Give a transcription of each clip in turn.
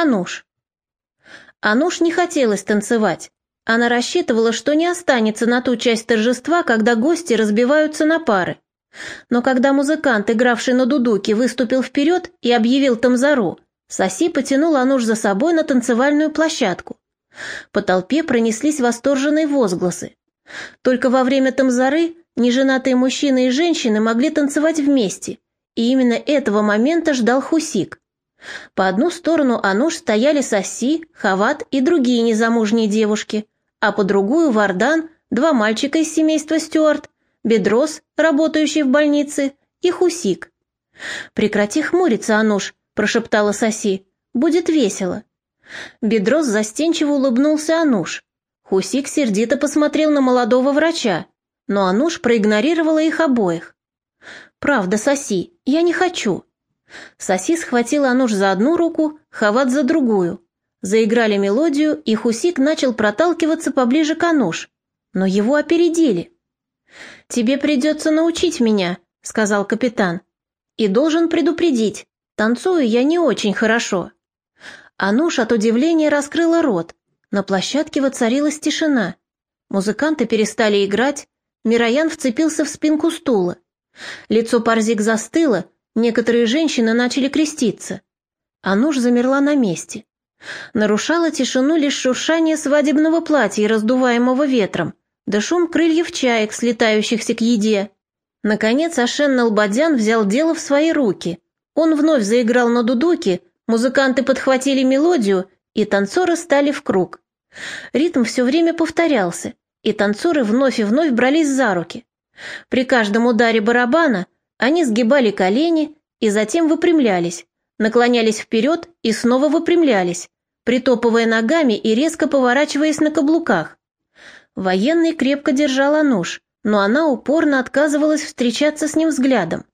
Ануш. Ануш не хотелось танцевать. Она рассчитывала, что не останется на ту часть торжества, когда гости разбиваются на пары. Но когда музыкант, игравший на дудуке, выступил вперед и объявил Тамзару, Соси потянул Ануш за собой на танцевальную площадку. По толпе пронеслись восторженные возгласы. Только во время Тамзары неженатые мужчины и женщины могли танцевать вместе, и именно этого момента ждал Хусик. По одну сторону Ануш стояли Соси, Хават и другие незамужние девушки, а по другую Вардан, два мальчика из семейства Стюарт, Бедрос, работающий в больнице, и Хусик. «Прекрати хмуриться, Ануш», – прошептала Соси. «Будет весело». Бедрос застенчиво улыбнулся Ануш. Хусик сердито посмотрел на молодого врача, но Ануш проигнорировала их обоих. «Правда, Соси, я не хочу». Соси схватила Ануш за одну руку, Хават за другую. Заиграли мелодию, и Хусик начал проталкиваться поближе к Ануш. Но его опередили. «Тебе придется научить меня», — сказал капитан. «И должен предупредить, танцую я не очень хорошо». Ануш от удивления раскрыла рот. На площадке воцарилась тишина. Музыканты перестали играть, Мироян вцепился в спинку стула. Лицо Парзик застыло, некоторые женщины начали креститься. Ануш замерла на месте. Нарушало тишину лишь шуршание свадебного платья, раздуваемого ветром, да шум крыльев чаек, слетающихся к еде. Наконец Ашен Налбадян взял дело в свои руки. Он вновь заиграл на дудуке, музыканты подхватили мелодию, и танцоры стали в круг. Ритм все время повторялся, и танцоры вновь и вновь брались за руки. При каждом ударе барабана они сгибали колени и затем выпрямлялись, наклонялись вперед и снова выпрямлялись, притопывая ногами и резко поворачиваясь на каблуках. Военный крепко держала нож, но она упорно отказывалась встречаться с ним взглядом.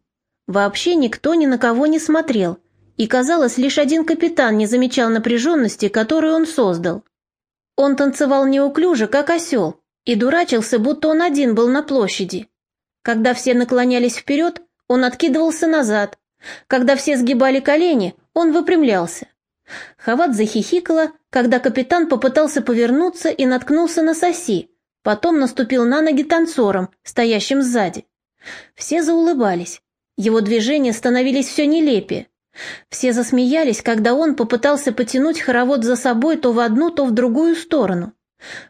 Вообще никто ни на кого не смотрел, и, казалось, лишь один капитан не замечал напряженности, которую он создал. Он танцевал неуклюже, как осел, и дурачился, будто он один был на площади. Когда все наклонялись вперед, он откидывался назад, когда все сгибали колени, он выпрямлялся. Хават захихикала, когда капитан попытался повернуться и наткнулся на соси, потом наступил на ноги танцором, стоящим сзади. Все заулыбались. Его движения становились все нелепее. Все засмеялись, когда он попытался потянуть хоровод за собой то в одну, то в другую сторону.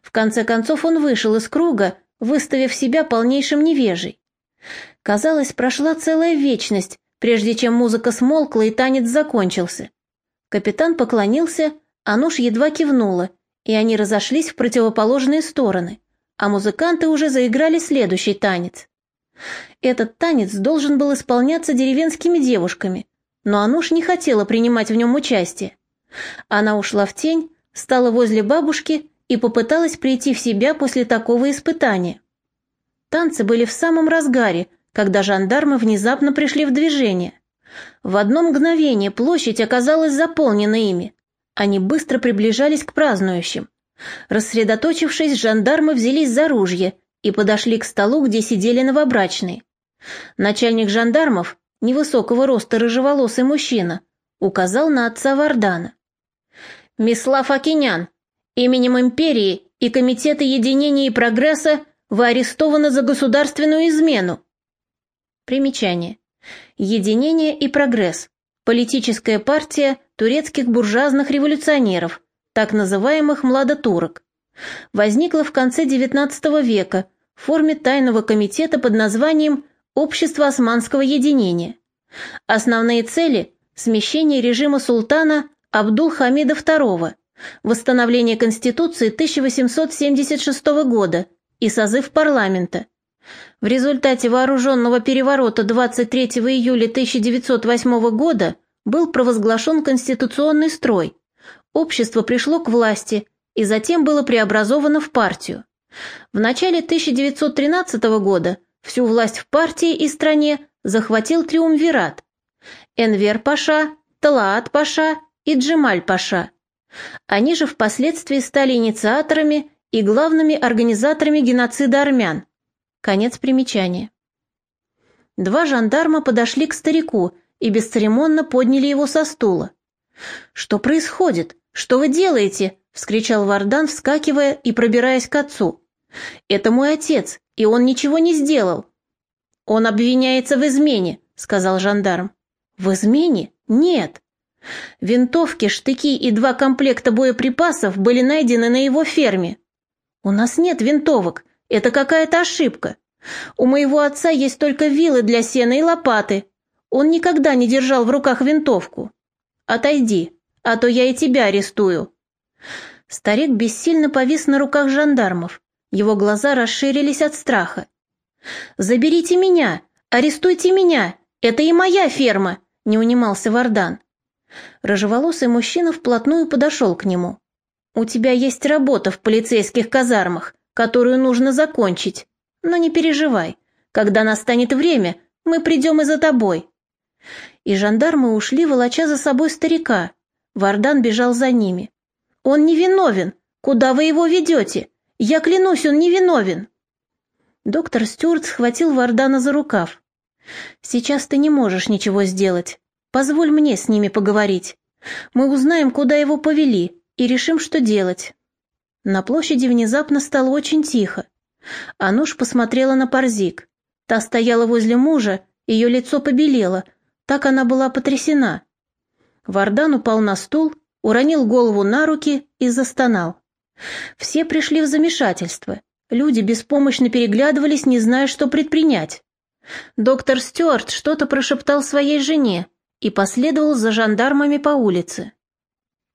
В конце концов он вышел из круга, выставив себя полнейшим невежей. Казалось, прошла целая вечность, прежде чем музыка смолкла и танец закончился. Капитан поклонился, а нож едва кивнула, и они разошлись в противоположные стороны, а музыканты уже заиграли следующий танец. Этот танец должен был исполняться деревенскими девушками, но Ануш не хотела принимать в нем участие. Она ушла в тень, стала возле бабушки и попыталась прийти в себя после такого испытания. Танцы были в самом разгаре, когда жандармы внезапно пришли в движение. В одно мгновение площадь оказалась заполнена ими. Они быстро приближались к празднующим. Рассредоточившись, жандармы взялись за ружья и подошли к столу, где сидели новобрачные. Начальник жандармов, невысокого роста рыжеволосый мужчина, указал на отца Вардана. «Мислав Акинян, именем империи и Комитета единения и прогресса вы арестованы за государственную измену. Примечание. Единение и прогресс. Политическая партия турецких буржуазных революционеров, так называемых младотурок. Возникла в конце XIX века в форме тайного комитета под названием Общество османского единения. Основные цели – смещение режима султана Абдул-Хамида II, восстановление Конституции 1876 года и созыв парламента – в результате вооруженного переворота 23 июля 1908 года был провозглашен конституционный строй. Общество пришло к власти и затем было преобразовано в партию. В начале 1913 года всю власть в партии и стране захватил триумвират. Энвер Паша, Талаат Паша и Джемаль Паша. Они же впоследствии стали инициаторами и главными организаторами геноцида армян. Конец примечания. Два жандарма подошли к старику и бесцеремонно подняли его со стула. «Что происходит? Что вы делаете?» — вскричал Вардан, вскакивая и пробираясь к отцу. «Это мой отец, и он ничего не сделал». «Он обвиняется в измене», — сказал жандарм. «В измене? Нет». Винтовки, штыки и два комплекта боеприпасов были найдены на его ферме. «У нас нет винтовок. Это какая-то ошибка. У моего отца есть только вилы для сена и лопаты. Он никогда не держал в руках винтовку. Отойди, а то я и тебя арестую». Старик бессильно повис на руках жандармов. Его глаза расширились от страха. «Заберите меня! Арестуйте меня! Это и моя ферма!» — не унимался Вардан. Рыжеволосый мужчина вплотную подошел к нему. «У тебя есть работа в полицейских казармах, которую нужно закончить. Но не переживай. Когда настанет время, мы придем и за тобой». И жандармы ушли, волоча за собой старика. Вардан бежал за ними. «Он невиновен! Куда вы его ведете? Я клянусь, он невиновен!» Доктор Стюарт схватил Вардана за рукав. «Сейчас ты не можешь ничего сделать. Позволь мне с ними поговорить. Мы узнаем, куда его повели, и решим, что делать». На площади внезапно стало очень тихо. Ануш посмотрела на Парзик. Та стояла возле мужа, ее лицо побелело, так она была потрясена. Вардан упал на стул, уронил голову на руки и застонал. Все пришли в замешательство. Люди беспомощно переглядывались, не зная, что предпринять. Доктор Стюарт что-то прошептал своей жене и последовал за жандармами по улице.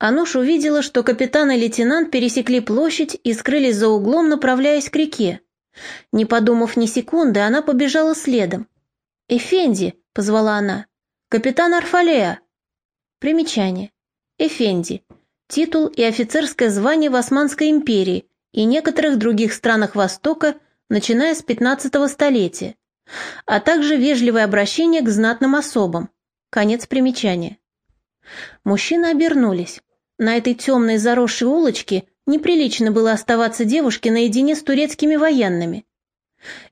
Ануш увидела, что капитан и лейтенант пересекли площадь и скрылись за углом, направляясь к реке. Не подумав ни секунды, она побежала следом. «Эфенди!» — позвала она. «Капитан Арфалея!» Примечание. «Эфенди» — титул и офицерское звание в Османской империи и некоторых других странах Востока, начиная с 15 столетия, а также вежливое обращение к знатным особам. Конец примечания. Мужчины обернулись. На этой темной заросшей улочке неприлично было оставаться девушке наедине с турецкими военными.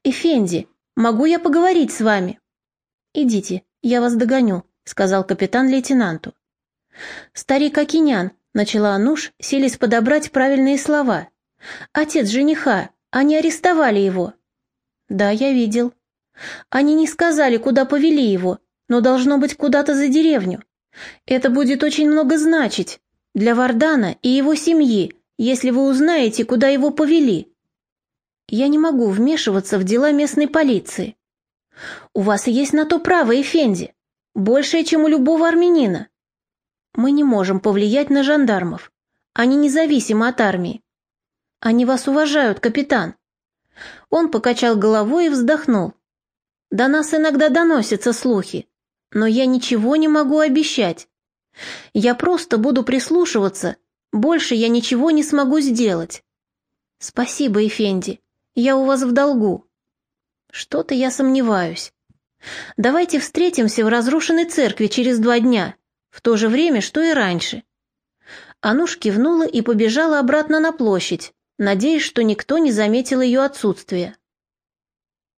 «Эфенди, могу я поговорить с вами?» «Идите, я вас догоню», — сказал капитан лейтенанту. «Старик Акинян», — начала Ануш, селись подобрать правильные слова. «Отец жениха, они арестовали его». «Да, я видел». «Они не сказали, куда повели его, но должно быть куда-то за деревню. Это будет очень много значить для Вардана и его семьи, если вы узнаете, куда его повели. Я не могу вмешиваться в дела местной полиции. У вас есть на то право, Эфенди, большее, чем у любого армянина. Мы не можем повлиять на жандармов. Они независимы от армии. Они вас уважают, капитан. Он покачал головой и вздохнул. До нас иногда доносятся слухи, но я ничего не могу обещать. Я просто буду прислушиваться, больше я ничего не смогу сделать. Спасибо, Эфенди, я у вас в долгу. Что-то я сомневаюсь. Давайте встретимся в разрушенной церкви через два дня, в то же время, что и раньше. Ануш кивнула и побежала обратно на площадь, надеясь, что никто не заметил ее отсутствия.